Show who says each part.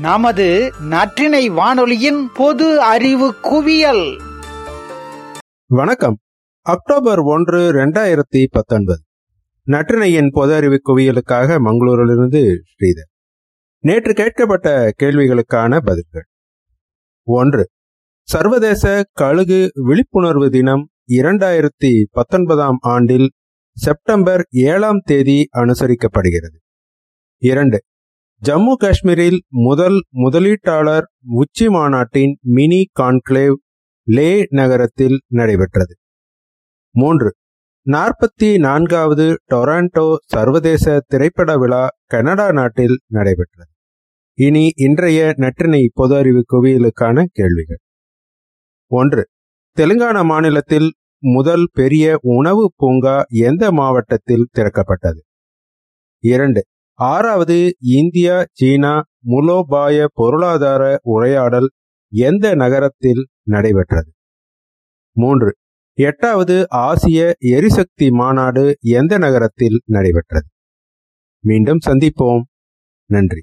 Speaker 1: நமது நற்றினை வானொலியின் பொது அறிவு குவியல்.
Speaker 2: வணக்கம். அக்டோபர் ஒன்று இரண்டாயிரத்தி பத்தொன்பது. நற்றினையின் பொது அறிவு குவியலுக்காக மங்களூரிலிருந்து ஸ்ரீதர். நேற்று கேட்கப்பட்ட கேள்விகளுக்கான பதில்கள். ஒன்று சர்வதேச கழுகு விழிப்புணர்வு தினம் இரண்டாயிரத்தி பத்தொன்பதாம் ஆண்டில் செப்டம்பர் ஏழாம் தேதி அனுசரிக்கப்படுகிறது. இரண்டு ஜம்மு காஷ்மீரில் முதல் முதலீட்டாளர் உச்சி மாநாட்டின் மினி கான்க்ளேவ் லே நகரத்தில் நடைபெற்றது. மூன்று நாற்பத்தி நான்காவது டொராண்டோ சர்வதேச திரைப்பட விழா கனடா நாட்டில் நடைபெற்றது. இனி இன்றைய நற்றினை பொது அறிவு குவியலுக்கான கேள்விகள். ஒன்று தெலுங்கானா மாநிலத்தில் முதல் பெரிய உணவு பூங்கா எந்த மாவட்டத்தில் திறக்கப்பட்டது? இரண்டு ஆறாவது இந்தியா சீனா மூலோபாய பொருளாதார உரையாடல் எந்த நகரத்தில் நடைபெற்றது? மூன்று எட்டாவது ஆசிய எரிசக்தி மாநாடு எந்த நகரத்தில் நடைபெற்றது? மீண்டும் சந்திப்போம். நன்றி.